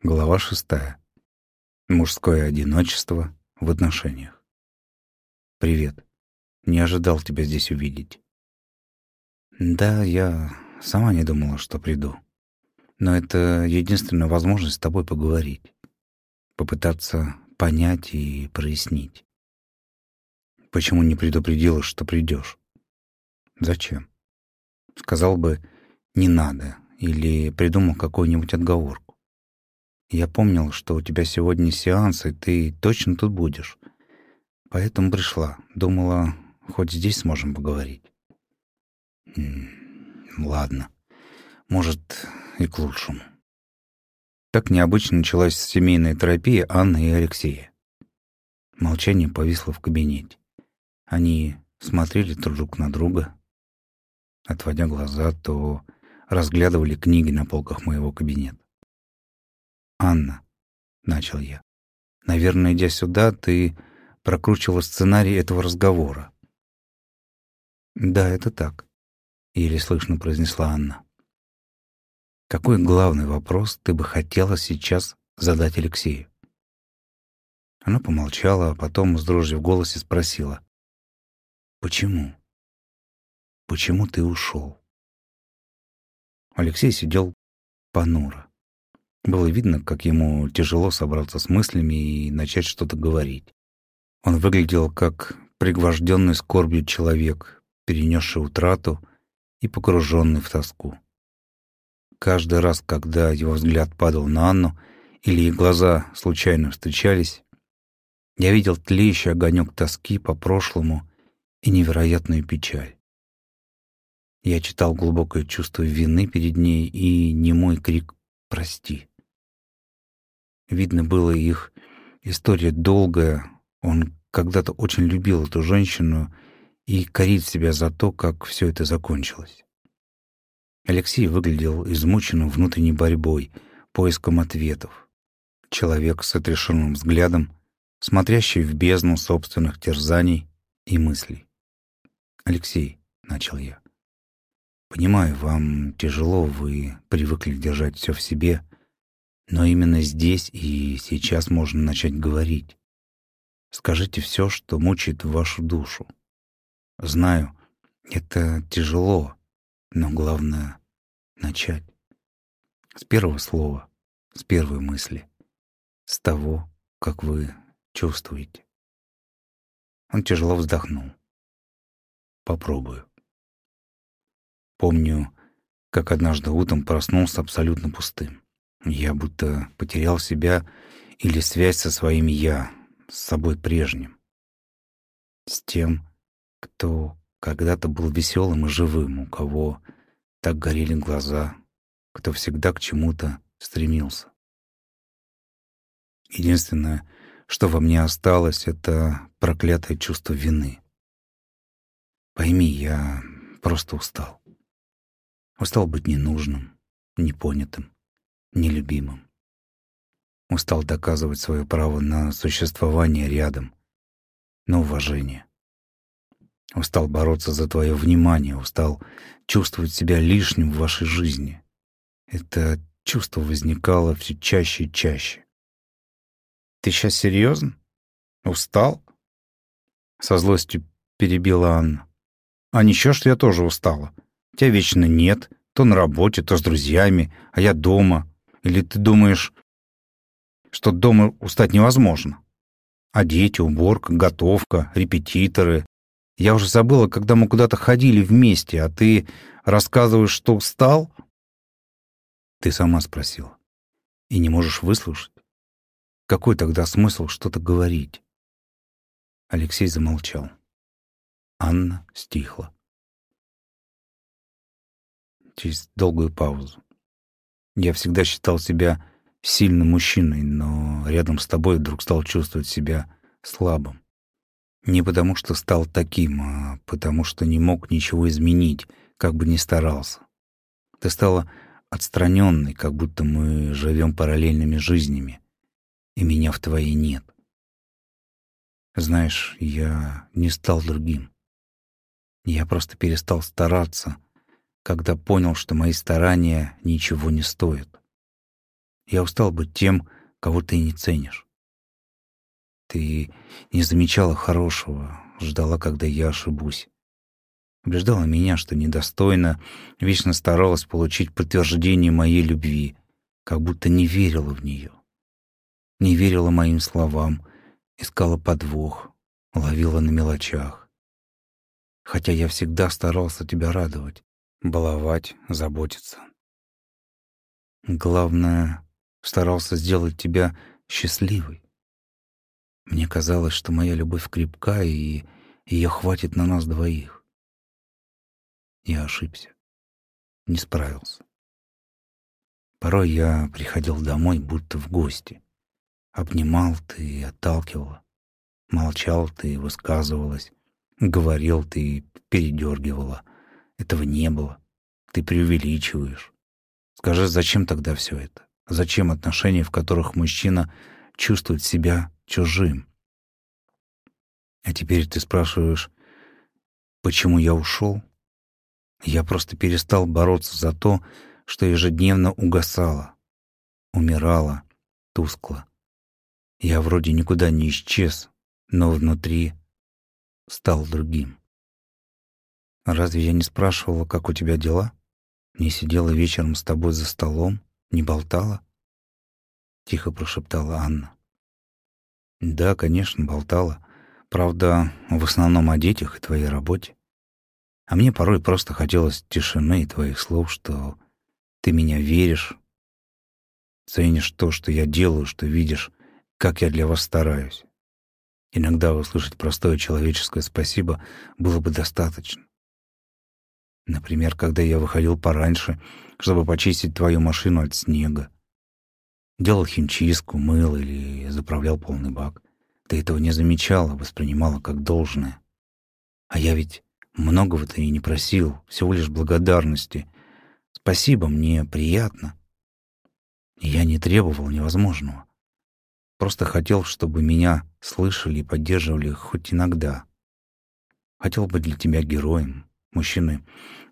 Глава шестая. Мужское одиночество в отношениях. Привет. Не ожидал тебя здесь увидеть. Да, я сама не думала, что приду. Но это единственная возможность с тобой поговорить. Попытаться понять и прояснить. Почему не предупредила, что придешь? Зачем? Сказал бы «не надо» или придумал какую-нибудь отговорку. Я помнил, что у тебя сегодня сеанс, и ты точно тут будешь. Поэтому пришла. Думала, хоть здесь сможем поговорить. ладно. Может, и к лучшему. Так необычно началась семейная терапия Анны и Алексея. Молчание повисло в кабинете. Они смотрели друг на друга, отводя глаза, то разглядывали книги на полках моего кабинета. «Анна», — начал я, — «наверное, идя сюда, ты прокручивала сценарий этого разговора». «Да, это так», — еле слышно произнесла Анна. «Какой главный вопрос ты бы хотела сейчас задать Алексею?» Она помолчала, а потом с дрожью в голосе спросила. «Почему? Почему ты ушел?» Алексей сидел понуро. Было видно, как ему тяжело собраться с мыслями и начать что-то говорить. Он выглядел как пригвожденный скорбью человек, перенесший утрату и погруженный в тоску. Каждый раз, когда его взгляд падал на Анну или их глаза случайно встречались, я видел тлеющий огонек тоски по прошлому и невероятную печаль. Я читал глубокое чувство вины перед ней и немой крик «Прости». Видно было их история долгая. Он когда-то очень любил эту женщину и корит себя за то, как все это закончилось. Алексей выглядел измученным внутренней борьбой, поиском ответов. Человек с отрешенным взглядом, смотрящий в бездну собственных терзаний и мыслей. «Алексей», — начал я, — «понимаю, вам тяжело, вы привыкли держать все в себе, но именно здесь и сейчас можно начать говорить. Скажите все, что мучает вашу душу. Знаю, это тяжело, но главное — начать. С первого слова, с первой мысли, с того, как вы чувствуете. Он тяжело вздохнул. Попробую. Помню, как однажды утром проснулся абсолютно пустым. Я будто потерял себя или связь со своим «я», с собой прежним. С тем, кто когда-то был веселым и живым, у кого так горели глаза, кто всегда к чему-то стремился. Единственное, что во мне осталось, это проклятое чувство вины. Пойми, я просто устал. Устал быть ненужным, непонятым нелюбимым. Устал доказывать свое право на существование рядом, на уважение. Устал бороться за твое внимание, устал чувствовать себя лишним в вашей жизни. Это чувство возникало все чаще и чаще. «Ты сейчас серьезно? Устал?» Со злостью перебила Анна. «А ничего, что я тоже устала. Тебя вечно нет, то на работе, то с друзьями, а я дома. Или ты думаешь, что дома устать невозможно? А дети, уборка, готовка, репетиторы. Я уже забыла, когда мы куда-то ходили вместе, а ты рассказываешь, что устал? Ты сама спросила. И не можешь выслушать. Какой тогда смысл что-то говорить? Алексей замолчал. Анна стихла. Через долгую паузу. Я всегда считал себя сильным мужчиной, но рядом с тобой вдруг стал чувствовать себя слабым. Не потому что стал таким, а потому что не мог ничего изменить, как бы ни старался. Ты стала отстраненной, как будто мы живем параллельными жизнями, и меня в твоей нет. Знаешь, я не стал другим. Я просто перестал стараться — когда понял, что мои старания ничего не стоят. Я устал быть тем, кого ты не ценишь. Ты не замечала хорошего, ждала, когда я ошибусь. Убеждала меня, что недостойно, вечно старалась получить подтверждение моей любви, как будто не верила в нее. Не верила моим словам, искала подвох, ловила на мелочах. Хотя я всегда старался тебя радовать, баловать, заботиться. Главное, старался сделать тебя счастливой. Мне казалось, что моя любовь крепка, и ее хватит на нас двоих. Я ошибся, не справился. Порой я приходил домой, будто в гости. Обнимал ты и отталкивала. Молчал ты, высказывалась. Говорил ты, передергивала. Этого не было. Ты преувеличиваешь. Скажи, зачем тогда все это? Зачем отношения, в которых мужчина чувствует себя чужим? А теперь ты спрашиваешь, почему я ушел? Я просто перестал бороться за то, что ежедневно угасало, умирало, тускло. Я вроде никуда не исчез, но внутри стал другим. Разве я не спрашивала, как у тебя дела? Не сидела вечером с тобой за столом, не болтала? Тихо прошептала Анна. Да, конечно, болтала. Правда, в основном о детях и твоей работе. А мне порой просто хотелось тишины и твоих слов, что ты меня веришь, ценишь то, что я делаю, что видишь, как я для вас стараюсь. Иногда услышать простое человеческое спасибо было бы достаточно. Например, когда я выходил пораньше, чтобы почистить твою машину от снега. Делал химчистку, мыл или заправлял полный бак. Ты этого не замечала, воспринимала как должное. А я ведь многого-то и не просил, всего лишь благодарности. Спасибо, мне приятно. я не требовал невозможного. Просто хотел, чтобы меня слышали и поддерживали хоть иногда. Хотел быть для тебя героем, мужчиной,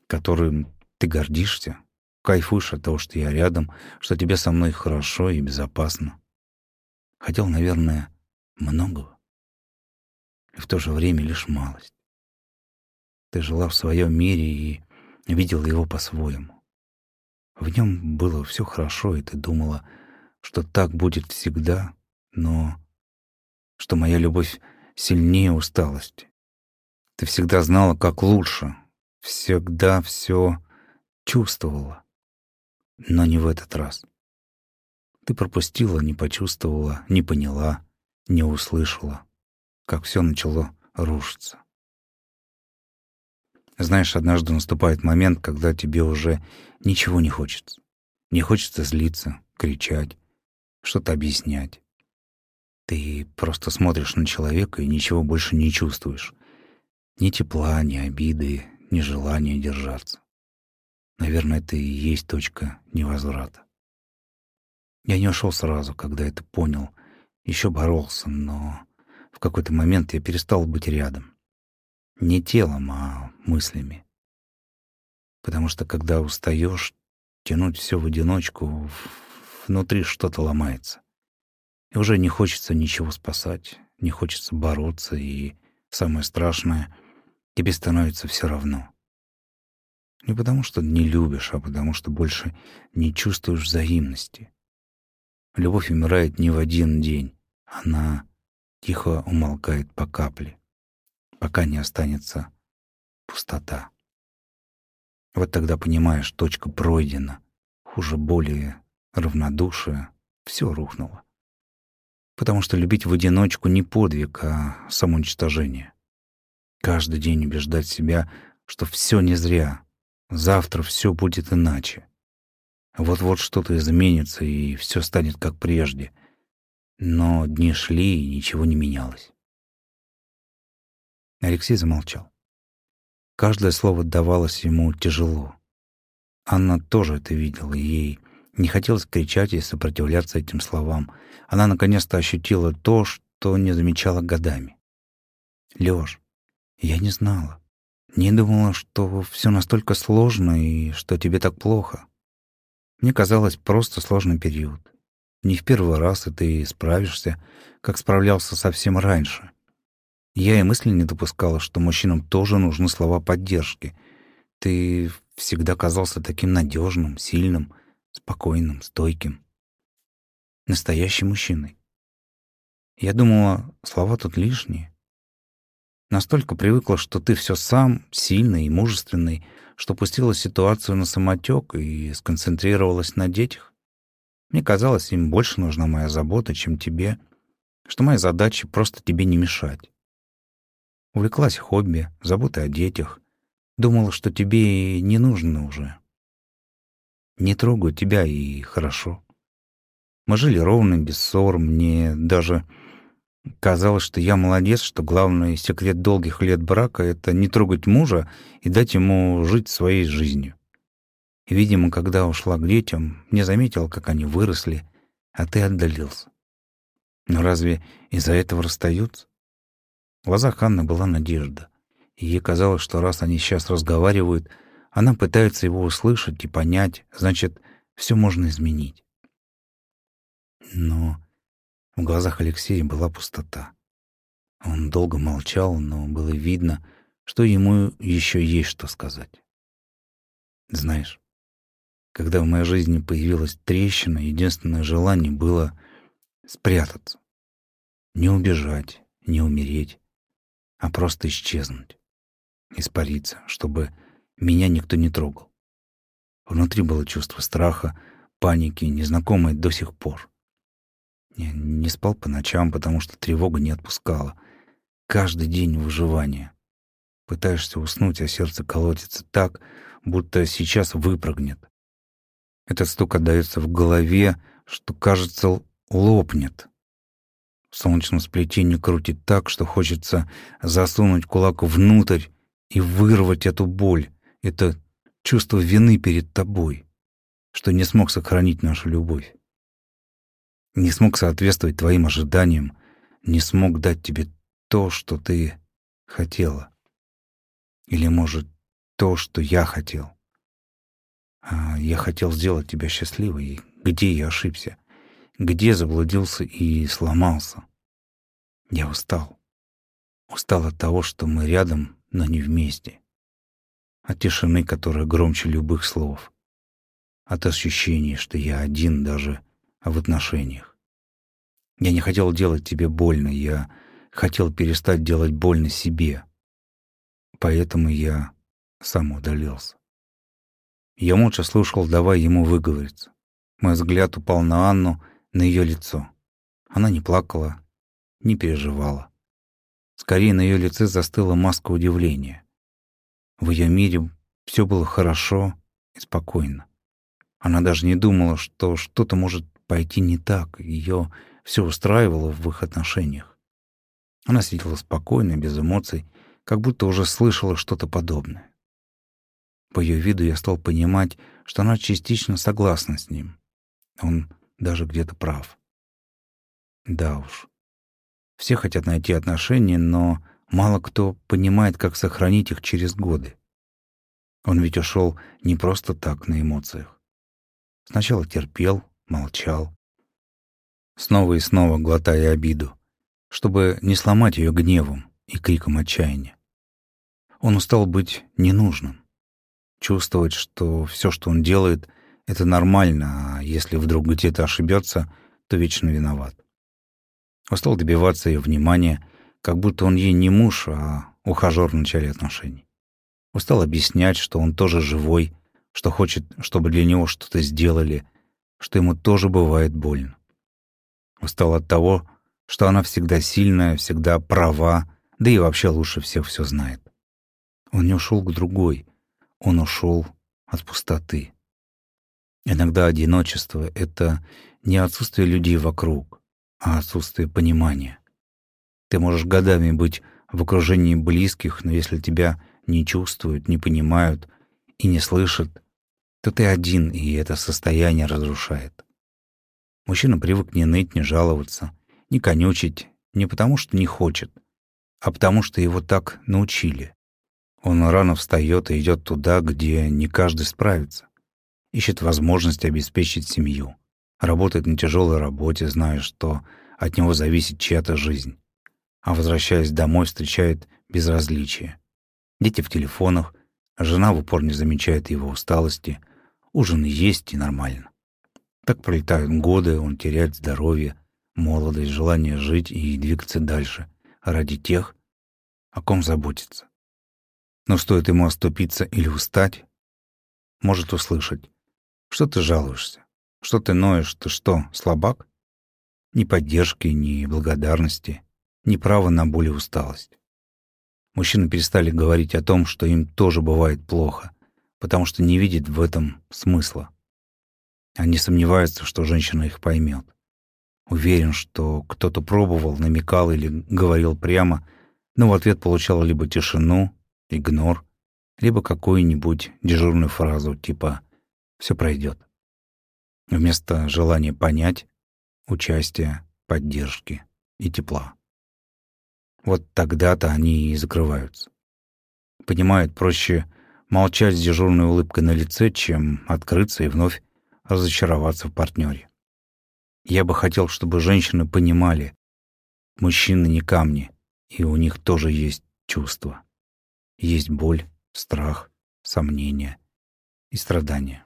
которым ты гордишься, кайфуешь от того, что я рядом, что тебе со мной хорошо и безопасно. Хотел, наверное, многого. И в то же время лишь малость. Ты жила в своем мире и видела его по-своему. В нем было все хорошо, и ты думала, что так будет всегда, но что моя любовь сильнее усталости. Ты всегда знала, как лучше, всегда все чувствовала, но не в этот раз. Ты пропустила, не почувствовала, не поняла, не услышала, как все начало рушиться. Знаешь, однажды наступает момент, когда тебе уже ничего не хочется. Не хочется злиться, кричать, что-то объяснять. Ты просто смотришь на человека и ничего больше не чувствуешь. Ни тепла, ни обиды, ни желания держаться. Наверное, это и есть точка невозврата. Я не ушел сразу, когда это понял. Еще боролся, но в какой-то момент я перестал быть рядом. Не телом, а мыслями. Потому что когда устаешь, тянуть все в одиночку, внутри что-то ломается. И уже не хочется ничего спасать, не хочется бороться, и самое страшное — тебе становится все равно. Не потому что не любишь, а потому что больше не чувствуешь взаимности. Любовь умирает не в один день. Она тихо умолкает по капле, пока не останется пустота. Вот тогда понимаешь, точка пройдена, хуже боли, равнодушие, все рухнуло. Потому что любить в одиночку не подвиг, а самоуничтожение. Каждый день убеждать себя, что все не зря, завтра все будет иначе. Вот-вот что-то изменится, и все станет как прежде. Но дни шли, и ничего не менялось. Алексей замолчал. Каждое слово давалось ему тяжело. Анна тоже это видела, и ей не хотелось кричать и сопротивляться этим словам. Она наконец-то ощутила то, что не замечала годами. «Лёш, я не знала. Не думала, что все настолько сложно и что тебе так плохо. Мне казалось, просто сложный период. не в первый раз, и ты справишься, как справлялся совсем раньше. Я и мысли не допускала, что мужчинам тоже нужны слова поддержки. Ты всегда казался таким надежным, сильным, спокойным, стойким. Настоящим мужчиной. Я думала, слова тут лишние. Настолько привыкла, что ты все сам, сильный и мужественный, что пустила ситуацию на самотек и сконцентрировалась на детях. Мне казалось, им больше нужна моя забота, чем тебе, что моя задача — просто тебе не мешать. Увлеклась хобби, заботой о детях. Думала, что тебе не нужно уже. Не трогаю тебя, и хорошо. Мы жили ровно, без ссор. Мне даже казалось, что я молодец, что главный секрет долгих лет брака — это не трогать мужа и дать ему жить своей жизнью. Видимо, когда ушла к детям, не заметил, как они выросли, а ты отдалился. Но разве из-за этого расстаются? В глазах Анны была надежда, ей казалось, что раз они сейчас разговаривают, она пытается его услышать и понять, значит, все можно изменить. Но в глазах Алексея была пустота. Он долго молчал, но было видно, что ему еще есть что сказать. Знаешь, когда в моей жизни появилась трещина, единственное желание было спрятаться. Не убежать, не умереть, а просто исчезнуть, испариться, чтобы меня никто не трогал. Внутри было чувство страха, паники, незнакомое до сих пор. Я не спал по ночам, потому что тревога не отпускала. Каждый день выживания. Пытаешься уснуть, а сердце колотится так, будто сейчас выпрыгнет. Этот стук отдаётся в голове, что, кажется, лопнет. В солнечном сплетении крутит так, что хочется засунуть кулак внутрь и вырвать эту боль, это чувство вины перед тобой, что не смог сохранить нашу любовь. Не смог соответствовать твоим ожиданиям, не смог дать тебе то, что ты хотела. Или, может, то, что я хотел. А я хотел сделать тебя счастливой. Где я ошибся? Где заблудился и сломался? Я устал. Устал от того, что мы рядом, но не вместе. От тишины, которая громче любых слов. От ощущения, что я один даже в отношениях. Я не хотел делать тебе больно, я хотел перестать делать больно себе. Поэтому я сам удалился. Я молча слушал, давая ему выговориться. Мой взгляд упал на Анну, на ее лицо. Она не плакала, не переживала. Скорее на ее лице застыла маска удивления. В ее мире все было хорошо и спокойно. Она даже не думала, что что-то может пойти не так. Ее все устраивало в их отношениях. Она сидела спокойно, без эмоций, как будто уже слышала что-то подобное. По ее виду я стал понимать, что она частично согласна с ним. Он даже где-то прав. Да уж. Все хотят найти отношения, но мало кто понимает, как сохранить их через годы. Он ведь ушел не просто так, на эмоциях. Сначала терпел, молчал, снова и снова глотая обиду, чтобы не сломать ее гневом и криком отчаяния. Он устал быть ненужным чувствовать, что все, что он делает, это нормально, а если вдруг где-то ошибется, то вечно виноват. Устал добиваться ее внимания, как будто он ей не муж, а ухажер в начале отношений. Устал объяснять, что он тоже живой, что хочет, чтобы для него что-то сделали, что ему тоже бывает больно. Устал от того, что она всегда сильная, всегда права, да и вообще лучше всех все знает. Он не ушел к другой, он ушел от пустоты. Иногда одиночество — это не отсутствие людей вокруг, а отсутствие понимания. Ты можешь годами быть в окружении близких, но если тебя не чувствуют, не понимают и не слышат, то ты один, и это состояние разрушает. Мужчина привык не ныть, не жаловаться, не конючить, не потому что не хочет, а потому что его так научили. Он рано встает и идет туда, где не каждый справится. Ищет возможность обеспечить семью. работает на тяжелой работе, зная, что от него зависит чья-то жизнь, а возвращаясь домой, встречает безразличие. Дети в телефонах, жена в упор не замечает его усталости, ужин есть и нормально. Так пролетают годы, он теряет здоровье, молодость, желание жить и двигаться дальше ради тех, о ком заботиться. Но стоит ему оступиться или устать, может услышать, что ты жалуешься, что ты ноешь, ты что, слабак? Ни поддержки, ни благодарности, ни права на боль и усталость. Мужчины перестали говорить о том, что им тоже бывает плохо, потому что не видят в этом смысла. Они сомневаются, что женщина их поймет. Уверен, что кто-то пробовал, намекал или говорил прямо, но в ответ получал либо тишину, игнор, либо какую-нибудь дежурную фразу типа «все пройдет». Вместо желания понять, участия, поддержки и тепла. Вот тогда-то они и закрываются. Понимают, проще молчать с дежурной улыбкой на лице, чем открыться и вновь разочароваться в партнере. Я бы хотел, чтобы женщины понимали, мужчины не камни, и у них тоже есть чувства. Есть боль, страх, сомнения и страдания.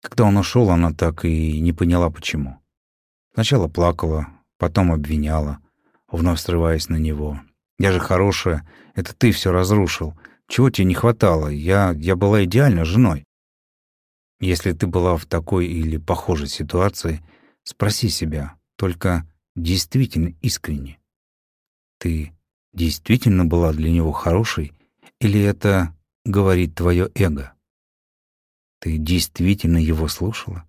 Когда он ушел, она так и не поняла, почему. Сначала плакала, потом обвиняла, вновь срываясь на него. «Я же хорошая, это ты все разрушил. Чего тебе не хватало? Я, я была идеальной женой». Если ты была в такой или похожей ситуации, спроси себя, только действительно искренне. Ты действительно была для него хорошей, или это говорит твое эго? Ты действительно его слушала,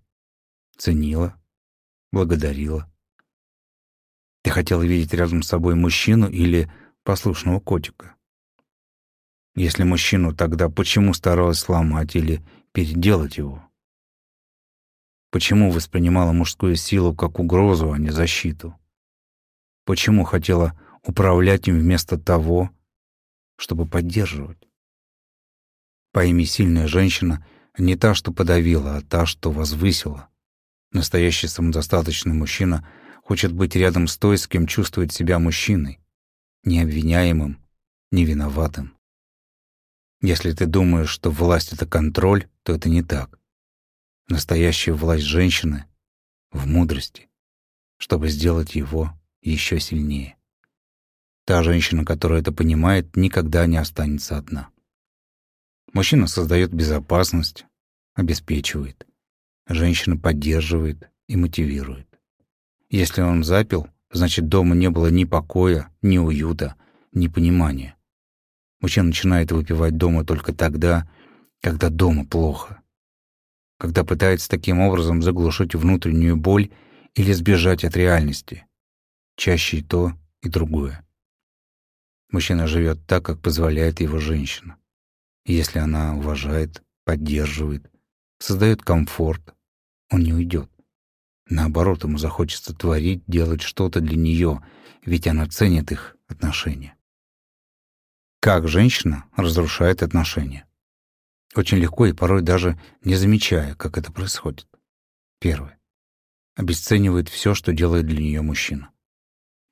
ценила, благодарила? Ты хотела видеть рядом с собой мужчину или послушного котика? Если мужчину, тогда почему старалась сломать или переделать его? Почему воспринимала мужскую силу как угрозу, а не защиту? Почему хотела управлять им вместо того, чтобы поддерживать? Пойми, сильная женщина не та, что подавила, а та, что возвысила. Настоящий самодостаточный мужчина хочет быть рядом с той, с кем чувствует себя мужчиной, необвиняемым, невиноватым. Если ты думаешь, что власть — это контроль, то это не так. Настоящая власть женщины в мудрости, чтобы сделать его еще сильнее. Та женщина, которая это понимает, никогда не останется одна. Мужчина создает безопасность, обеспечивает. Женщина поддерживает и мотивирует. Если он запил, значит, дома не было ни покоя, ни уюта, ни понимания. Мужчина начинает выпивать дома только тогда, когда дома плохо. Когда пытается таким образом заглушить внутреннюю боль или сбежать от реальности. Чаще и то, и другое. Мужчина живет так, как позволяет его женщина. Если она уважает, поддерживает, создает комфорт, он не уйдет. Наоборот, ему захочется творить, делать что-то для нее, ведь она ценит их отношения. Как женщина разрушает отношения? Очень легко и порой даже не замечая, как это происходит. Первое. Обесценивает все, что делает для нее мужчина.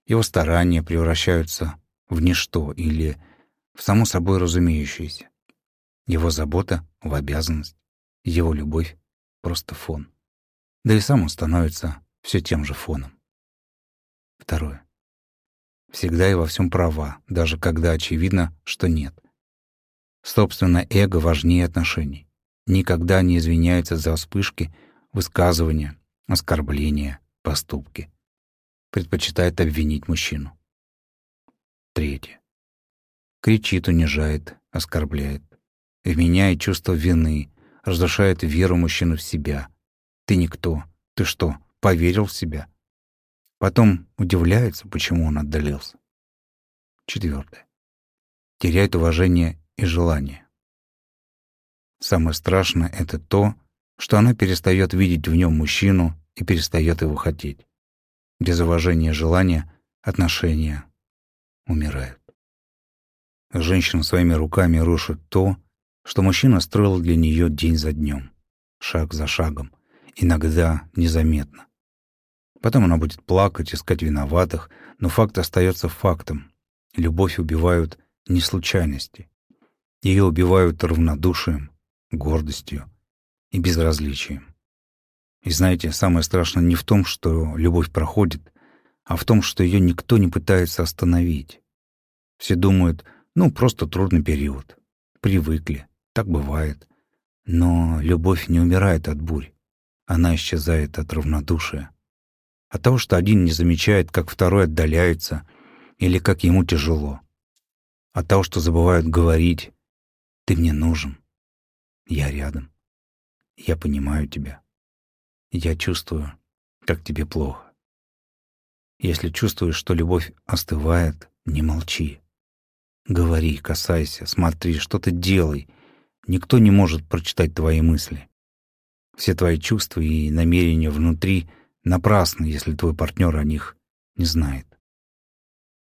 Его старания превращаются в ничто или в само собой разумеющееся. Его забота — в обязанность, его любовь — просто фон. Да и сам он становится все тем же фоном. Второе. Всегда и во всем права, даже когда очевидно, что нет. Собственно, эго важнее отношений. Никогда не извиняется за вспышки, высказывания, оскорбления, поступки. Предпочитает обвинить мужчину. Третье. Кричит, унижает, оскорбляет вменяет чувство вины, разрушает веру мужчины в себя. Ты никто. Ты что, поверил в себя? Потом удивляется, почему он отдалился. Четвертое. Теряет уважение и желание. Самое страшное — это то, что она перестает видеть в нем мужчину и перестает его хотеть. Без уважения и желания отношения умирают. Женщина своими руками рушит то, что мужчина строил для нее день за днем, шаг за шагом, иногда незаметно. Потом она будет плакать, искать виноватых, но факт остается фактом. Любовь убивают не случайности. Ее убивают равнодушием, гордостью и безразличием. И знаете, самое страшное не в том, что любовь проходит, а в том, что ее никто не пытается остановить. Все думают, ну, просто трудный период. Привыкли, так бывает. Но любовь не умирает от бурь. Она исчезает от равнодушия. От того, что один не замечает, как второй отдаляется, или как ему тяжело. От того, что забывают говорить «ты мне нужен», «я рядом», «я понимаю тебя», «я чувствую, как тебе плохо». Если чувствуешь, что любовь остывает, не молчи. Говори, касайся, смотри, что-то делай. Никто не может прочитать твои мысли. Все твои чувства и намерения внутри напрасны, если твой партнер о них не знает.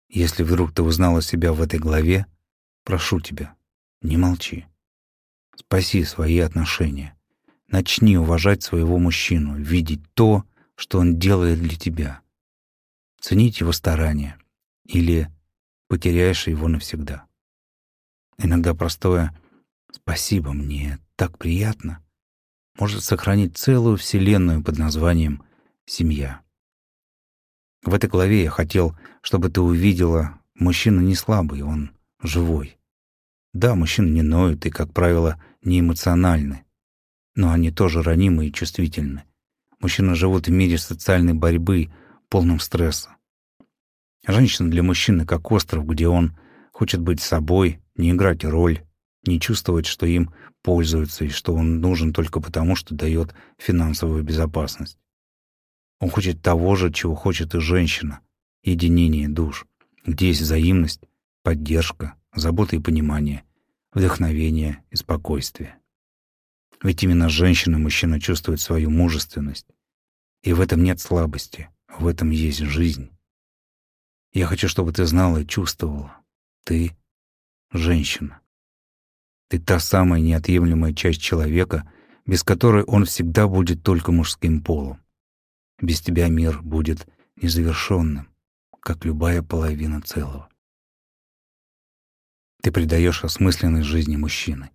Если вдруг ты узнала себя в этой главе, прошу тебя, не молчи. Спаси свои отношения. Начни уважать своего мужчину, видеть то, что он делает для тебя ценить его старания, или потеряешь его навсегда. Иногда простое «спасибо, мне так приятно» может сохранить целую вселенную под названием «семья». В этой главе я хотел, чтобы ты увидела, мужчина не слабый, он живой. Да, мужчины не ноют и, как правило, не эмоциональны, но они тоже ранимы и чувствительны. Мужчины живут в мире социальной борьбы, полном стресса. Женщина для мужчины как остров, где он хочет быть собой, не играть роль, не чувствовать, что им пользуются и что он нужен только потому, что дает финансовую безопасность. Он хочет того же, чего хочет и женщина — единение душ, где есть взаимность, поддержка, забота и понимание, вдохновение и спокойствие. Ведь именно женщина мужчина чувствуют свою мужественность. И в этом нет слабости, в этом есть жизнь. Я хочу, чтобы ты знала и чувствовала. Ты — женщина. Ты та самая неотъемлемая часть человека, без которой он всегда будет только мужским полом. Без тебя мир будет незавершенным, как любая половина целого. Ты придаешь осмысленность жизни мужчины.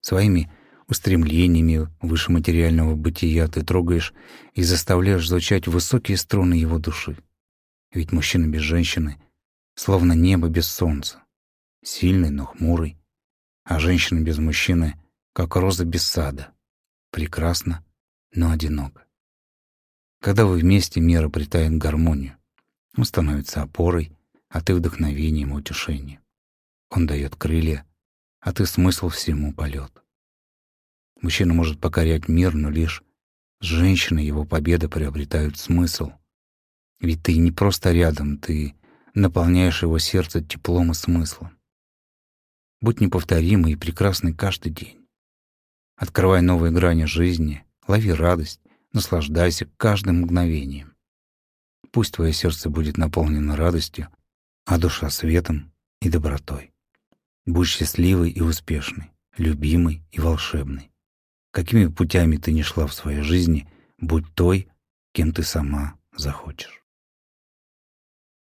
Своими устремлениями выше материального бытия ты трогаешь и заставляешь звучать высокие струны его души. Ведь мужчина без женщины словно небо без солнца, сильный, но хмурый, а женщина без мужчины как роза без сада, прекрасна, но одиноко. Когда вы вместе, мир обретает гармонию. Он становится опорой, а ты вдохновением и утешением. Он дает крылья, а ты смысл всему полет. Мужчина может покорять мир, но лишь с женщиной его победы приобретают смысл. Ведь ты не просто рядом, ты наполняешь его сердце теплом и смыслом. Будь неповторимой и прекрасной каждый день. Открывай новые грани жизни, лови радость, наслаждайся каждым мгновением. Пусть твое сердце будет наполнено радостью, а душа светом и добротой. Будь счастливой и успешной, любимой и волшебной. Какими путями ты ни шла в своей жизни, будь той, кем ты сама захочешь.